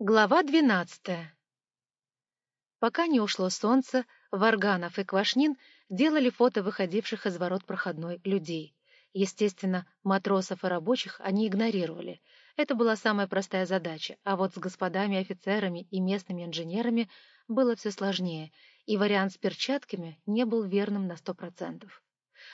Глава двенадцатая Пока не ушло солнце, Варганов и Квашнин делали фото выходивших из ворот проходной людей. Естественно, матросов и рабочих они игнорировали. Это была самая простая задача, а вот с господами офицерами и местными инженерами было все сложнее, и вариант с перчатками не был верным на сто процентов.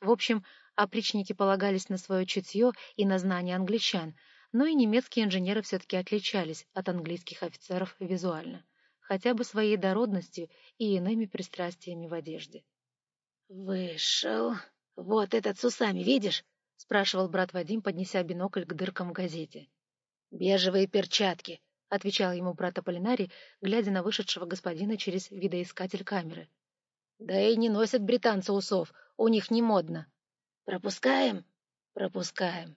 В общем, опричники полагались на свое чутье и на знания англичан — но и немецкие инженеры все-таки отличались от английских офицеров визуально, хотя бы своей дородностью и иными пристрастиями в одежде. «Вышел. Вот этот с усами, видишь?» — спрашивал брат Вадим, поднеся бинокль к дыркам в газете. «Бежевые перчатки», — отвечал ему брат Аполлинарий, глядя на вышедшего господина через видоискатель камеры. «Да и не носят британцы усов, у них не модно». «Пропускаем?» «Пропускаем».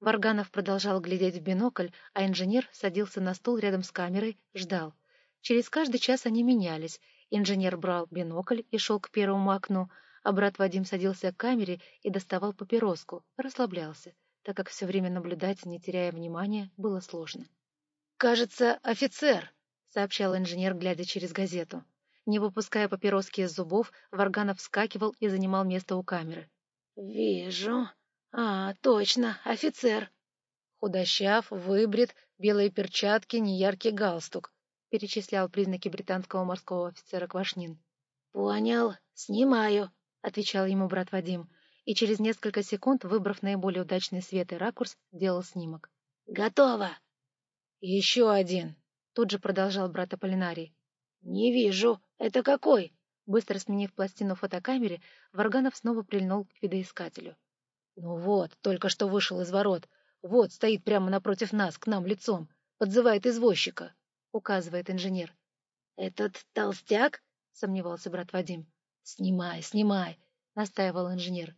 Варганов продолжал глядеть в бинокль, а инженер садился на стул рядом с камерой, ждал. Через каждый час они менялись. Инженер брал бинокль и шел к первому окну, а брат Вадим садился к камере и доставал папироску, расслаблялся, так как все время наблюдать, не теряя внимания, было сложно. «Кажется, офицер», — сообщал инженер, глядя через газету. Не выпуская папироски из зубов, Варганов вскакивал и занимал место у камеры. «Вижу», «А, точно, офицер!» Худощав, выбрит, белые перчатки, неяркий галстук. Перечислял признаки британского морского офицера Квашнин. «Понял, снимаю», — отвечал ему брат Вадим, и через несколько секунд, выбрав наиболее удачный свет и ракурс, делал снимок. «Готово!» «Еще один!» — тут же продолжал брат Аполлинарий. «Не вижу. Это какой?» Быстро сменив пластину фотокамере, Варганов снова прильнул к видоискателю. «Ну вот, только что вышел из ворот. Вот, стоит прямо напротив нас, к нам лицом. Подзывает извозчика», — указывает инженер. «Этот толстяк?» — сомневался брат Вадим. «Снимай, снимай», — настаивал инженер.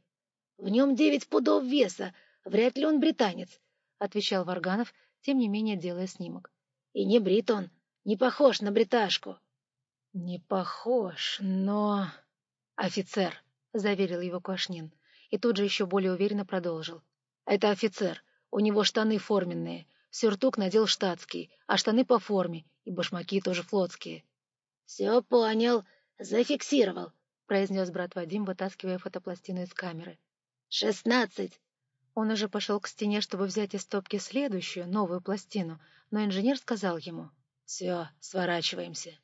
«В нем девять пудов веса. Вряд ли он британец», — отвечал Варганов, тем не менее делая снимок. «И не брит он. Не похож на бриташку». «Не похож, но...» «Офицер», — заверил его Квашнин и тут же еще более уверенно продолжил. «Это офицер. У него штаны форменные. Сюртук надел штатский, а штаны по форме, и башмаки тоже флотские». «Все понял. Зафиксировал», — произнес брат Вадим, вытаскивая фотопластину из камеры. «Шестнадцать». Он уже пошел к стене, чтобы взять из стопки следующую, новую пластину, но инженер сказал ему. «Все, сворачиваемся».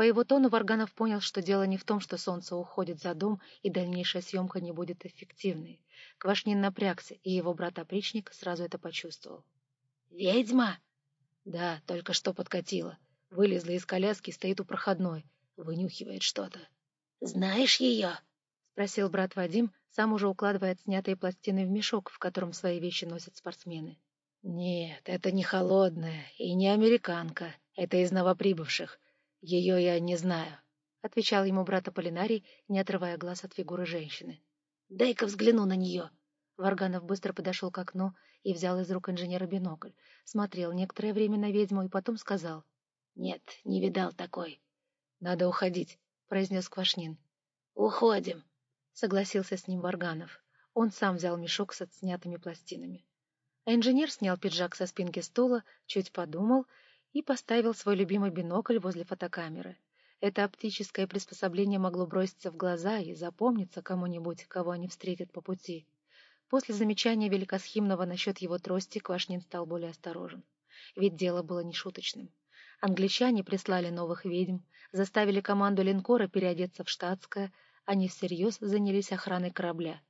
По его тону Варганов понял, что дело не в том, что солнце уходит за дом, и дальнейшая съемка не будет эффективной. Квашнин напрягся, и его брат-опричник сразу это почувствовал. «Ведьма?» «Да, только что подкатила. Вылезла из коляски, стоит у проходной. Вынюхивает что-то». «Знаешь ее?» — спросил брат Вадим, сам уже укладывая снятые пластины в мешок, в котором свои вещи носят спортсмены. «Нет, это не холодная и не американка. Это из новоприбывших. «Ее я не знаю», — отвечал ему брат Аполлинарий, не отрывая глаз от фигуры женщины. «Дай-ка взгляну на нее». Варганов быстро подошел к окну и взял из рук инженера бинокль. Смотрел некоторое время на ведьму и потом сказал. «Нет, не видал такой». «Надо уходить», — произнес Квашнин. «Уходим», — согласился с ним Варганов. Он сам взял мешок с отснятыми пластинами. А инженер снял пиджак со спинки стула, чуть подумал и поставил свой любимый бинокль возле фотокамеры. Это оптическое приспособление могло броситься в глаза и запомниться кому-нибудь, кого они встретят по пути. После замечания Великосхимного насчет его трости Квашнин стал более осторожен. Ведь дело было нешуточным. Англичане прислали новых ведьм, заставили команду линкора переодеться в штатское, они всерьез занялись охраной корабля.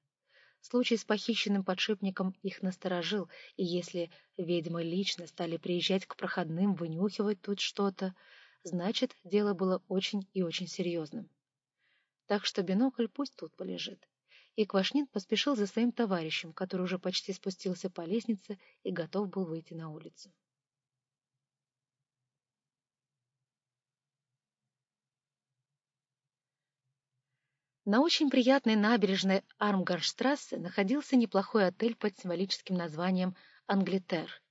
Случай с похищенным подшипником их насторожил, и если ведьмы лично стали приезжать к проходным, вынюхивать тут что-то, значит, дело было очень и очень серьезным. Так что бинокль пусть тут полежит. И Квашнин поспешил за своим товарищем, который уже почти спустился по лестнице и готов был выйти на улицу. На очень приятной набережной Армгарштрассе находился неплохой отель под символическим названием «Англитер».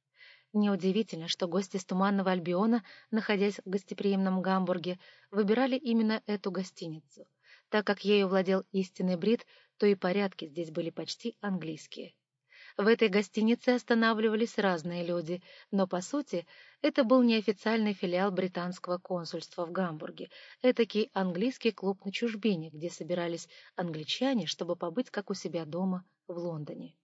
Неудивительно, что гости из Туманного Альбиона, находясь в гостеприимном Гамбурге, выбирали именно эту гостиницу. Так как ею владел истинный брит, то и порядки здесь были почти английские. В этой гостинице останавливались разные люди, но, по сути, это был неофициальный филиал британского консульства в Гамбурге, этакий английский клуб на чужбине, где собирались англичане, чтобы побыть как у себя дома в Лондоне.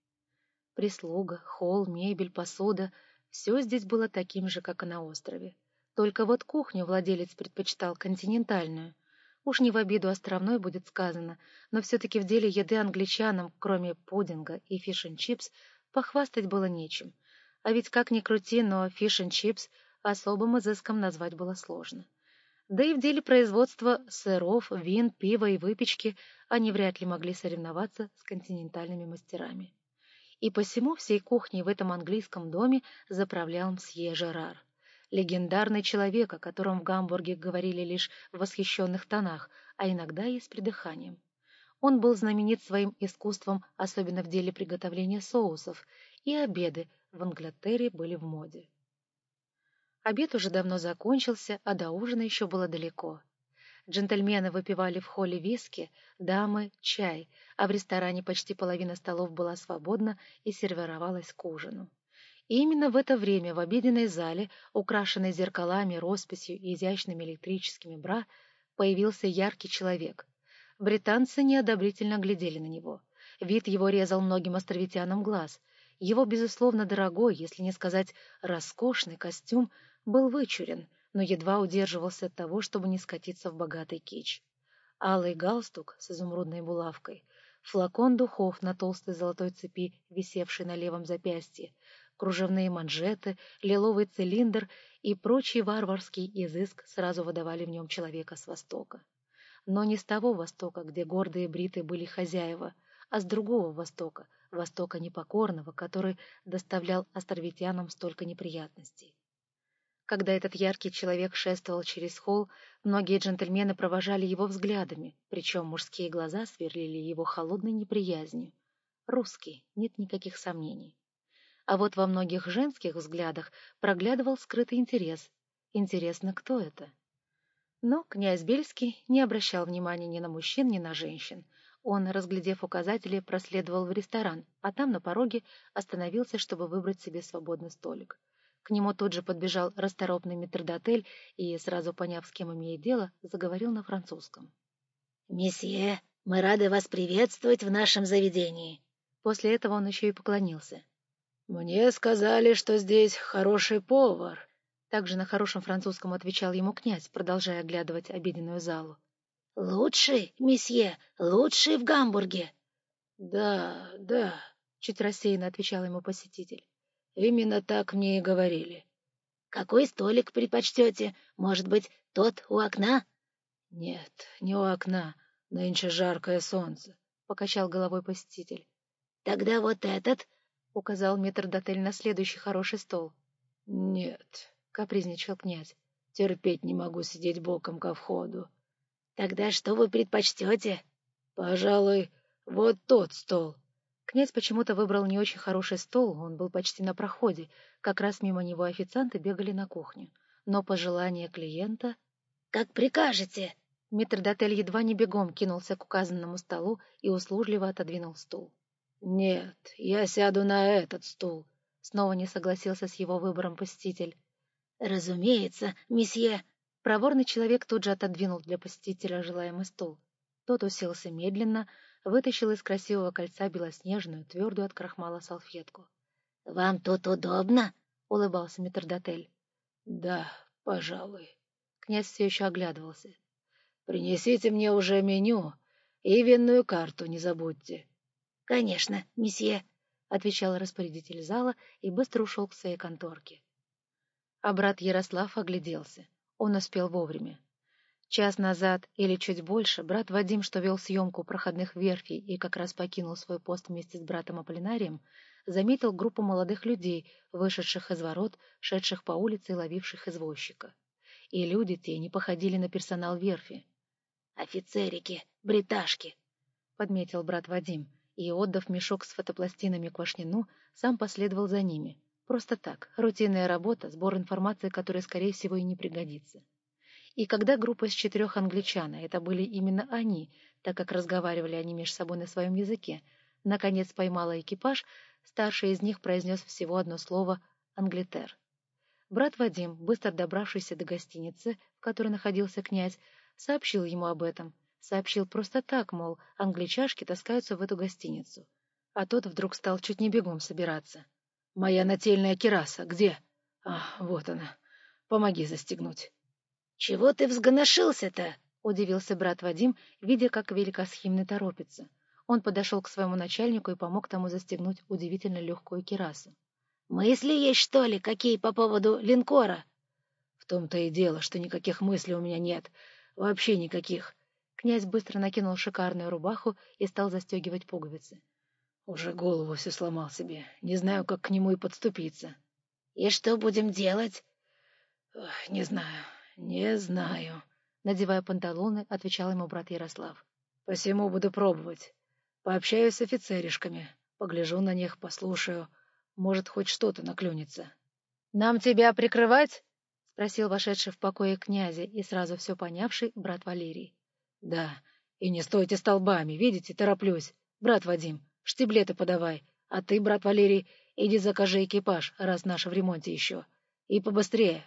Прислуга, холл, мебель, посуда — все здесь было таким же, как и на острове. Только вот кухню владелец предпочитал континентальную — Уж не в обиду островной будет сказано, но все-таки в деле еды англичанам, кроме пудинга и fish-n-chips, похвастать было нечем. А ведь как ни крути, но fish-n-chips особым изыском назвать было сложно. Да и в деле производства сыров, вин, пива и выпечки они вряд ли могли соревноваться с континентальными мастерами. И посему всей кухней в этом английском доме заправлял мсье Жерар легендарный человек, о котором в Гамбурге говорили лишь в восхищенных тонах, а иногда и с придыханием. Он был знаменит своим искусством, особенно в деле приготовления соусов, и обеды в Англитере были в моде. Обед уже давно закончился, а до ужина еще было далеко. Джентльмены выпивали в холле виски, дамы — чай, а в ресторане почти половина столов была свободна и сервировалась к ужину. И именно в это время в обеденной зале, украшенной зеркалами, росписью и изящными электрическими бра, появился яркий человек. Британцы неодобрительно глядели на него. Вид его резал многим островитянам глаз. Его, безусловно, дорогой, если не сказать роскошный костюм, был вычурен, но едва удерживался от того, чтобы не скатиться в богатый кич. Алый галстук с изумрудной булавкой, флакон духов на толстой золотой цепи, висевший на левом запястье, кружевные манжеты, лиловый цилиндр и прочий варварский изыск сразу выдавали в нем человека с Востока. Но не с того Востока, где гордые бриты были хозяева, а с другого Востока, Востока непокорного, который доставлял островитянам столько неприятностей. Когда этот яркий человек шествовал через холл, многие джентльмены провожали его взглядами, причем мужские глаза сверлили его холодной неприязнью. Русский, нет никаких сомнений а вот во многих женских взглядах проглядывал скрытый интерес. Интересно, кто это? Но князь Бельский не обращал внимания ни на мужчин, ни на женщин. Он, разглядев указатели, проследовал в ресторан, а там на пороге остановился, чтобы выбрать себе свободный столик. К нему тут же подбежал расторопный метрдотель и, сразу поняв, с кем имеет дело, заговорил на французском. «Месье, мы рады вас приветствовать в нашем заведении». После этого он еще и поклонился. «Мне сказали, что здесь хороший повар», — также на хорошем французском отвечал ему князь, продолжая оглядывать обеденную залу. «Лучший, месье, лучший в Гамбурге». «Да, да», — чуть рассеянно отвечал ему посетитель. «Именно так мне и говорили». «Какой столик предпочтете? Может быть, тот у окна?» «Нет, не у окна. Нынче жаркое солнце», — покачал головой посетитель. «Тогда вот этот, — указал метрдотель на следующий хороший стол. — Нет, — капризничал князь, — терпеть не могу сидеть боком ко входу. — Тогда что вы предпочтете? — Пожалуй, вот тот стол. Князь почему-то выбрал не очень хороший стол, он был почти на проходе, как раз мимо него официанты бегали на кухню. Но пожелание клиента... — Как прикажете! Метрдотель едва не бегом кинулся к указанному столу и услужливо отодвинул стул. «Нет, я сяду на этот стул», — снова не согласился с его выбором посетитель. «Разумеется, месье». Проворный человек тут же отодвинул для посетителя желаемый стул. Тот уселся медленно, вытащил из красивого кольца белоснежную, твердую от крахмала салфетку. — Вам тут удобно? — улыбался метрдотель. — Да, пожалуй. Князь все еще оглядывался. — Принесите мне уже меню и винную карту не забудьте. — Конечно, месье, — отвечал распорядитель зала и быстро ушел к своей конторке. А брат Ярослав огляделся. Он успел вовремя. Час назад или чуть больше брат Вадим, что вел съемку проходных верфей и как раз покинул свой пост вместе с братом Аполлинарием, заметил группу молодых людей, вышедших из ворот, шедших по улице и ловивших извозчика. И люди те не походили на персонал верфи. «Офицерики, бриташки», — подметил брат Вадим и, отдав мешок с фотопластинами Квашнину, сам последовал за ними. Просто так, рутинная работа, сбор информации, которая, скорее всего, и не пригодится. И когда группа из четырех англичан, а это были именно они, так как разговаривали они между собой на своем языке, Наконец поймала экипаж, старший из них произнес всего одно слово «Англитер». Брат Вадим, быстро добравшийся до гостиницы, в которой находился князь, сообщил ему об этом. Сообщил просто так, мол, англичашки таскаются в эту гостиницу. А тот вдруг стал чуть не бегом собираться. «Моя нательная кераса где?» «А, вот она. Помоги застегнуть». «Чего ты взгоношился-то?» — удивился брат Вадим, видя, как великосхимный торопится. Он подошел к своему начальнику и помог тому застегнуть удивительно легкую кирасу. «Мысли есть, что ли, какие по поводу линкора?» «В том-то и дело, что никаких мыслей у меня нет. Вообще никаких». Князь быстро накинул шикарную рубаху и стал застегивать пуговицы. «Уже голову все сломал себе. Не знаю, как к нему и подступиться». «И что будем делать?» «Не знаю, не знаю», — надевая панталоны, отвечал ему брат Ярослав. «Посему буду пробовать. Пообщаюсь с офицеришками, погляжу на них, послушаю». Может, хоть что-то наклюнется. — Нам тебя прикрывать? — спросил вошедший в покое князя и сразу все понявший брат Валерий. — Да, и не стойте столбами, видите, тороплюсь. Брат Вадим, штиблеты подавай, а ты, брат Валерий, иди закажи экипаж, раз наш в ремонте еще. И побыстрее,